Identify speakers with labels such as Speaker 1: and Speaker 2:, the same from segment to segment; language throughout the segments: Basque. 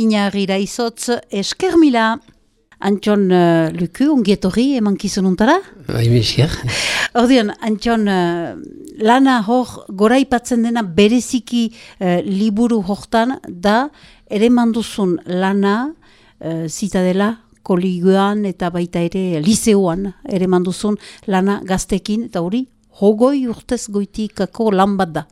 Speaker 1: inagira izotz eskermila. Antxon uh, Luku, ongietorri eman kizununtara?
Speaker 2: Bai, misker.
Speaker 1: Ordean, Antxon, uh, lana hor goraipatzen dena bereziki uh, liburu hortan da ere manduzun lana uh, zitadela koligioan eta baita ere liseoan ere manduzun lana gaztekin eta hori hogoi urtez goitikako lan bat da.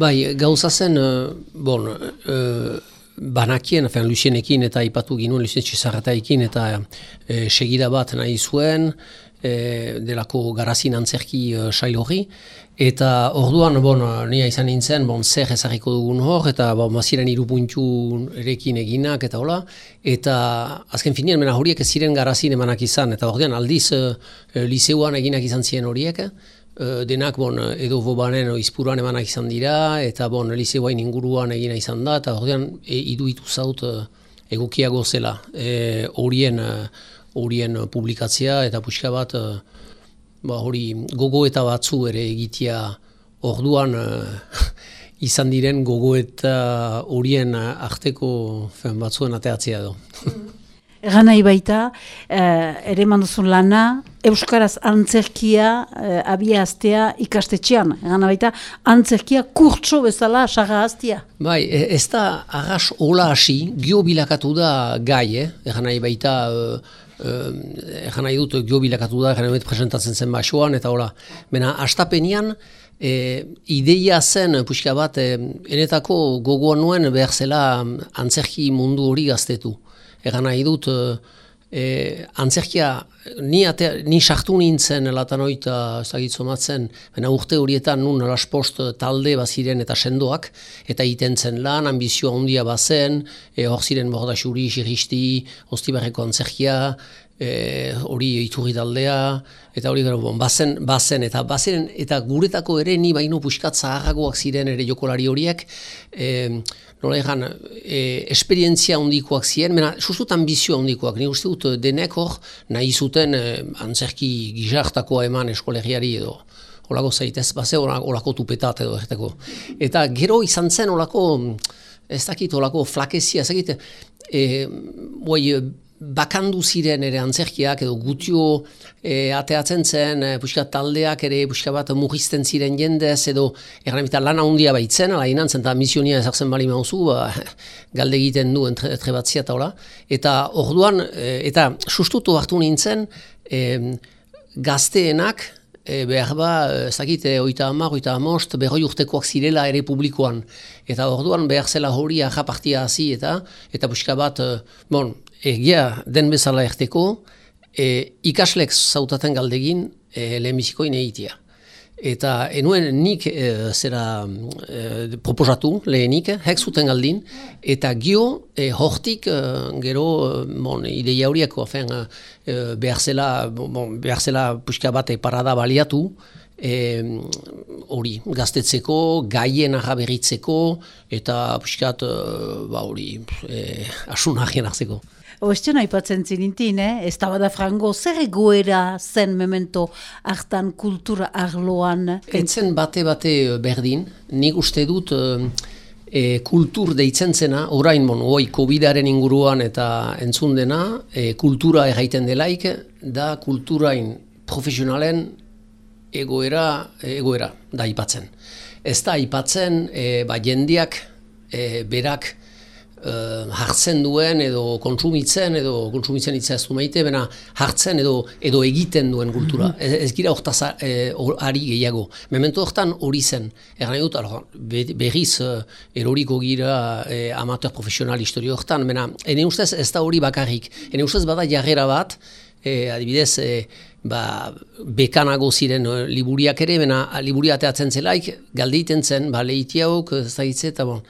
Speaker 2: Bai, gauza zen, uh, bon, uh, banakien, fen, Lucienekin eta ipatu ginuen, Lucien Txizarrataikin eta e, segida bat nahi zuen, e, delako garazin antzerki e, sail hori, eta orduan, bon, nia izan nintzen, bon, zer ezarriko dugun hor, eta bon, maziren irupuntu erekin eginak, eta hola, eta azken finean, mena horiek ez ziren garazin emanak izan, eta orduan aldiz e, liseuan eginak izan ziren horiek, Eh, denak bon, edo bobanen izpuruan emanak izan dira, eta bon, elizeoain inguruan egina izan da, eta horrean e, iduitu zaut e, egokiago zela e, horien, horien publikatzea, eta puxka bat ba, hori gogo eta batzu ere egitea orduan izan diren gogo eta horien arteko fen, batzuen ateatzea edo.
Speaker 1: Egan nahi baita, eh, ere manduzun lana, Euskaraz antzerkia eh, abia aztea ikastetxean. Egan baita, antzerkia kurtso bezala saga aztea.
Speaker 2: Bai, e, ez da arras hola hasi, gio bilakatu da gai, eh? egan nahi baita, eh, eh, egan nahi dut gio bilakatu da, egan nahi presentatzen zen basoan, eta hola, bena, astapenian, E, ideia zen, puxka bat, e, enetako gogoan nuen behar zela antzerki mundu hori gaztetu egan nahi dut, e, antzerkia, ni, ate, ni sartu nintzen latanoita zagitzomatzen, baina urte horietan nun post talde baziren eta sendoak, eta iten zen lan, ambizioa handia bazen, e, hor ziren borda xiristi, hostibarreko antzerkia, e, hori iturri taldea, eta hori gara, bon, bazen, bazen, eta bazen, eta guretako ere ni baino puskat zaharragoak ziren ere jokolari horiek, e, nola egan, e, esperientzia ondikoak ziren, mena, sustut ambizioa ondikoak, ni uste dut denek hor, nahi zuten e, antzerki gizartakoa eman eskolegiari edo, olako zaitez, baze olako tupetat edo, erteko. Eta gero izan zen olako, ez dakit, olako flakezia, ez dakit, e, bakandu ziren ere antzerkiak edo gutio e, ateatzen zen, e, puxka taldeak ere puxka bat mugisten ziren jendez edo erramita lan handia baitzen, ala inantzen eta misionia ezartzen bali mauzu, ba, galde egiten du entrebatzia eta hola. Eta orduan, e, eta sustutu hartu nintzen, e, gazteenak, E, behar ba, ez dakit, oita hamar, oita hamost, berroi urtekoak zirela ere publikoan. Eta orduan behar zela hori ahapartia hazi eta, eta buska bat, bon, egia den bezala erteko, e, ikaslek zautaten galdegin e, lehenbiziko inegitea. Eta enuen nik e, zera e, proposatu lehenik, hek zuten galdin, eta gio e, hortik e, gero bon, ideia horiek e, behar zela, bon, behar zela puxka bat parada baliatu, hori gaztetzeko, gaien berritzeko eta puskat ba, hori e, asunarien hartzeko.
Speaker 1: Oestion aipatzen zinintin, eh? ez da frango, zer egoera zen memento hartan kultura arloan?
Speaker 2: Etzen bate-bate eh, berdin, nik uste dut e, kultur deitzen zena, orain mon, oi, covid inguruan eta entzun dena, e, kultura erraiten delaik, da kulturain profesionalen egoera, egoera da aipatzen. Ez da aipatzen, e, ba, jendiak, e, berak, uh, hartzen duen edo kontsumitzen edo kontsumitzen hitza ez du maite, bena hartzen edo edo egiten duen kultura. Mm -hmm. Ez, gira hortaz eh, ari gehiago. Memento hortan hori zen. Egan dut, berriz uh, eroriko gira eh, amateur profesional historio hortan, bena ene ustez ez da hori bakarrik. Ene ustez bada jarrera bat, eh, adibidez, eh, ba, bekanago ziren liburiak ere, bena liburia ateatzen zelaik, galdeiten zen, ba, lehitiauk, ez da eta bon.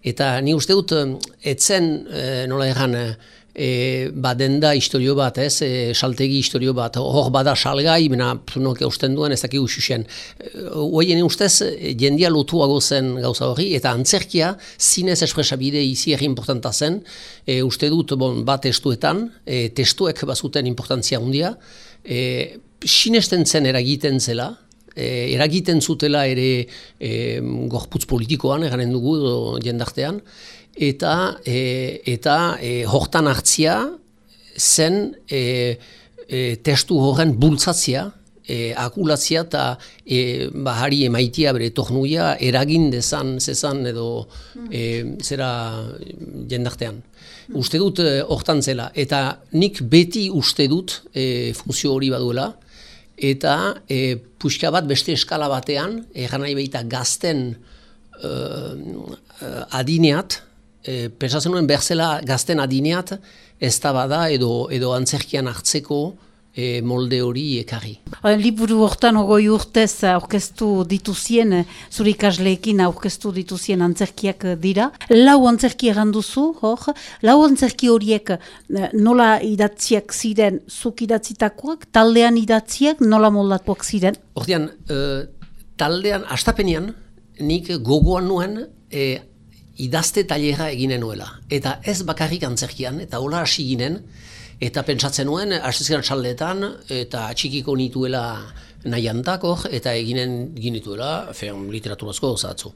Speaker 2: Eta ni uste dut, etzen, e, nola egan, e, ba denda historio bat, ez, e, saltegi historio bat, hor bada salgai, bena, noke usten duen, ez dakik ususen. Hoien ustez, jendia lotuago zen gauza hori, eta antzerkia, zinez espresabide izi erri importanta zen, e, uste dut, bon, bat testuetan, e, testuek bazuten importantzia handia, e, sinesten zen eragiten zela, e, eragiten zutela ere e, gorputz politikoan, eganen dugu jendartean, eta e, eta e, hortan hartzia zen e, e, testu horren bultzatzia, e, akulatzia eta e, bahari emaitia bere tornuia eragin dezan, zezan edo e, zera jendartean. Uste dut e, hortan zela, eta nik beti uste dut e, funtzio hori baduela, eta e, puxka bat beste eskala batean, egan nahi behita gazten e, adineat, e, pensatzen nuen berzela gazten adineat, ez da bada edo, edo antzerkian hartzeko, e, molde hori ekarri.
Speaker 1: Liburu hortan ogoi urtez aurkeztu dituzien, zuri ikasleekin aurkeztu dituzien antzerkiak dira. Lau antzerki erranduzu, hor, lau antzerki horiek eh, nola idatziak ziren zuk idatzitakoak, taldean idatziak nola moldatuak ziren?
Speaker 2: Hortian, uh, taldean, astapenean, nik gogoan nuen e, idazte tailera eginen nuela. Eta ez bakarrik antzerkian, eta hola hasi ginen, Eta pentsatzen nuen, asizkan txaldetan, eta txikiko nituela nahiantako, eta eginen ginituela, fean literaturazko zatzu.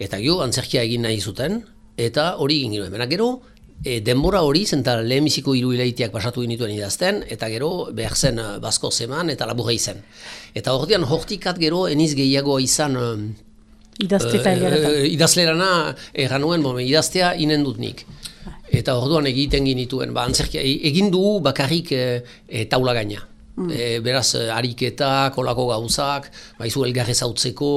Speaker 2: Eta gio, antzerkia egin nahi zuten, eta hori egin ginoen. Bena gero, e, denbora hori, zenta lehenbiziko hiru hilaitiak pasatu ginituen idazten, eta gero, behar zen e, bazko zeman, eta laburra izan. Eta hori hortikat gero, eniz gehiago izan,
Speaker 1: Idazteta uh,
Speaker 2: Idazlerana, erran nuen, idaztea inen dut nik. Eta orduan egiten ginituen, ba, antzerkia, e, egin du bakarrik e, e, taula gaina. Mm. E, beraz, ariketa, kolako gauzak, baizu elgarre zautzeko,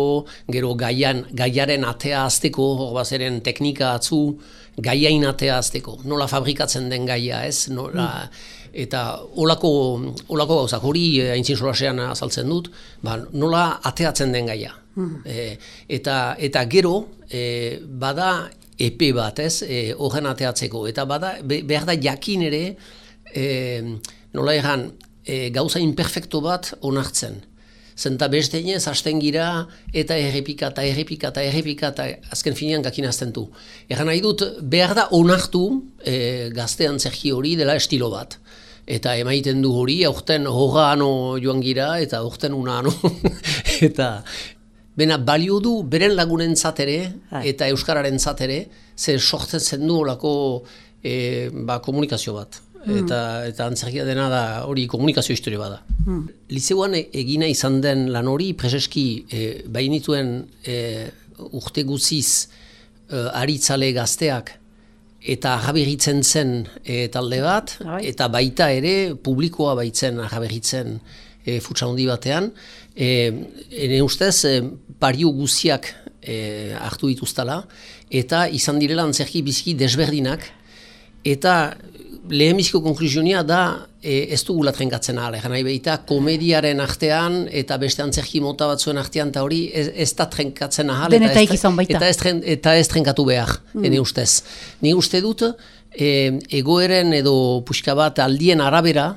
Speaker 2: gero gaian, gaiaren atea azteko, hor bazeren teknika atzu, gaiain atea azteko, nola fabrikatzen den gaia, ez? Nola, mm. Eta olako, olako gauzak, hori haintzin solasean azaltzen dut, ba, nola ateatzen den gaia. Mm. E, eta, eta gero, e, bada epe bat, ez, e, horren ateatzeko. Eta bada, behar da jakin ere, e, nola egan, e, gauza imperfekto bat onartzen. Zenta beste inez, hasten gira, eta errepika, eta errepika, eta errepika, eta azken finean gakin azten du. Egan nahi dut, behar da onartu e, gaztean zerki hori dela estilo bat. Eta emaiten du hori, aurten horra joan gira, eta aurten una ano. eta, Bena balio du beren lagunen zatere bai. eta euskararen zatere, zer sortzen zen du olako e, ba, komunikazio bat. Mm. Eta, eta antzerkia dena da hori komunikazio historio bada. Mm. Lizeuan egina izan den lan hori, prezeski e, bainituen e, urte guziz e, aritzale gazteak eta ahaberitzen zen e, talde bat, bai. eta baita ere publikoa baitzen ahaberitzen e, futsa handi batean. E, ene ustez, e, pario guziak e, hartu dituztala, eta izan direla antzerki biziki desberdinak, eta lehenbiziko konklusionia da e, ez dugu latrenkatzen ahala, egan nahi behita, komediaren artean eta beste antzerki mota batzuen artean, eta hori ez, ez da trenkatzen ahala, eta, eta, ez, eta ez trenkatu behar, mm. ene ustez. Ni uste dut, e, egoeren edo puxka bat aldien arabera,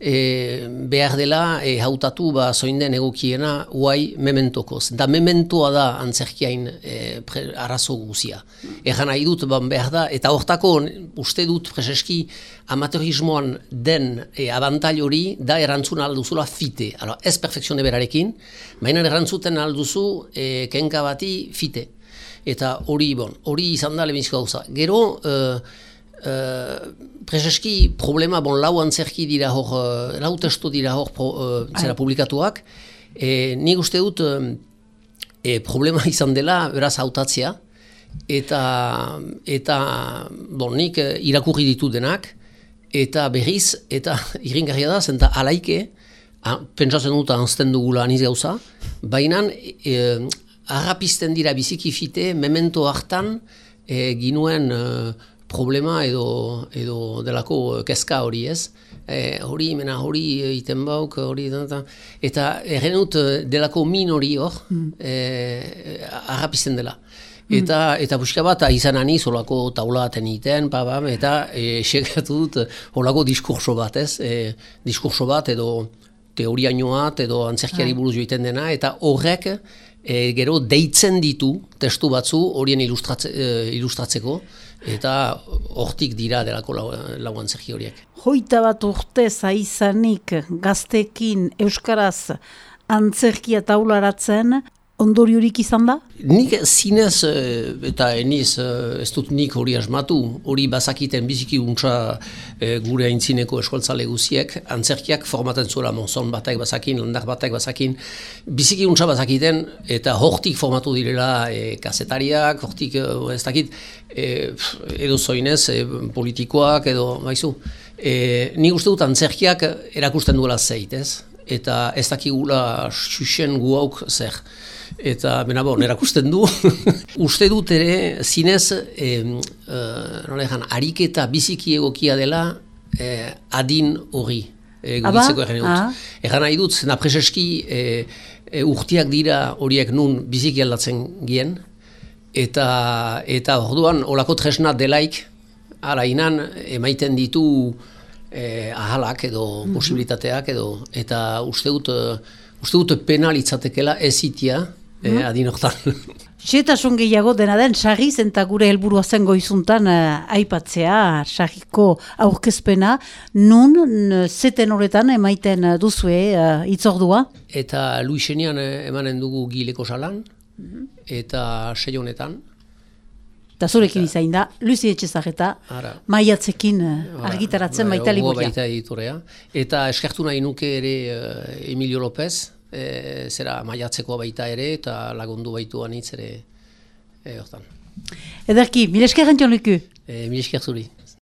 Speaker 2: e, behar dela e, hautatu ba zoinden egokiena uai mementokoz. Da mementoa da antzerkiain e, arazo guzia. Egan nahi dut ban behar da, eta hortako uste dut preseski amateurismoan den e, abantal hori da erantzun alduzula fite. Alo, ez perfekzione berarekin, baina erantzuten alduzu e, kenka bati fite. Eta hori bon, hori izan da lebizko gauza. Gero, e, Uh, Prezeski problema, bon, lau antzerki dira hor, uh, lau testo dira hor pro, uh, zera publikatuak. E, nik uste dut e, problema izan dela beraz hautatzea. Eta, eta bon, nik irakurri ditu denak. Eta berriz, eta iringarria da, zenta alaike, a, pentsatzen dut anzten dugula aniz gauza, baina e, harrapizten dira bizikifite, memento hartan, e, ginuen problema edo, edo delako kezka hori ez. E, hori, mena hori iten bauk, hori eta, eta errenut delako min hori hor, mm. e, dela. Mm. Eta, eta buska bat, izan ani, zolako taula iten, pa, ba, eta e, segatu dut holako diskurso bat ez, e, diskurso bat edo teoria nioat edo antzerkiari bai. buruz joiten dena, eta horrek e, gero deitzen ditu testu batzu horien ilustratze, e, ilustratzeko, eta hortik dira delako lauan zergi horiek.
Speaker 1: Hoita bat urte zaizanik gaztekin Euskaraz antzerkia taularatzen, ondoriorik izan da?
Speaker 2: Nik zinez, eh, eta eniz, eh, ez dut nik hori asmatu, hori bazakiten biziki untsa e, gure aintzineko eskoltzale guziek, antzerkiak formaten zuela monzon batek bazakin, landak batek bazakin, biziki untsa bazakiten, eta hortik formatu direla e, kasetariak, hortik ez dakit, e, edo zoinez, e, politikoak, edo, baizu, e, nik uste dut antzerkiak erakusten duela zeit, ez? Eta ez dakigula xuxen guauk zer eta bena bon, erakusten du. Uste dut ere, zinez, e, e, ariketa biziki egokia dela e, adin hori. E, egin dut. Egan nahi dut, zena preseski e, e, urtiak dira horiek nun biziki aldatzen gien, eta eta orduan olako tresna delaik, ara inan, emaiten ditu e, ahalak edo mm posibilitateak edo, eta uste dut, uste dut penalitzatekela ezitia, e, mm. adin
Speaker 1: Xetasun gehiago dena den, sagiz eta gure helburua zen goizuntan uh, aipatzea, sagiko aurkezpena, nun, zeten horretan emaiten duzue uh, itzordua?
Speaker 2: Eta Luisenian emanen dugu gileko salan, mhm. eta sei honetan.
Speaker 1: Eta zurekin izain da, Luisi Etxezageta, maiatzekin argitaratzen bai, baita liburia.
Speaker 2: Eta eskertu nahi nuke ere Emilio López, e, zera maiatzeko baita ere eta lagundu baitu anitz ere e, hortan.
Speaker 1: Ederki, mil esker jantion luku?
Speaker 2: E, mil esker zuri.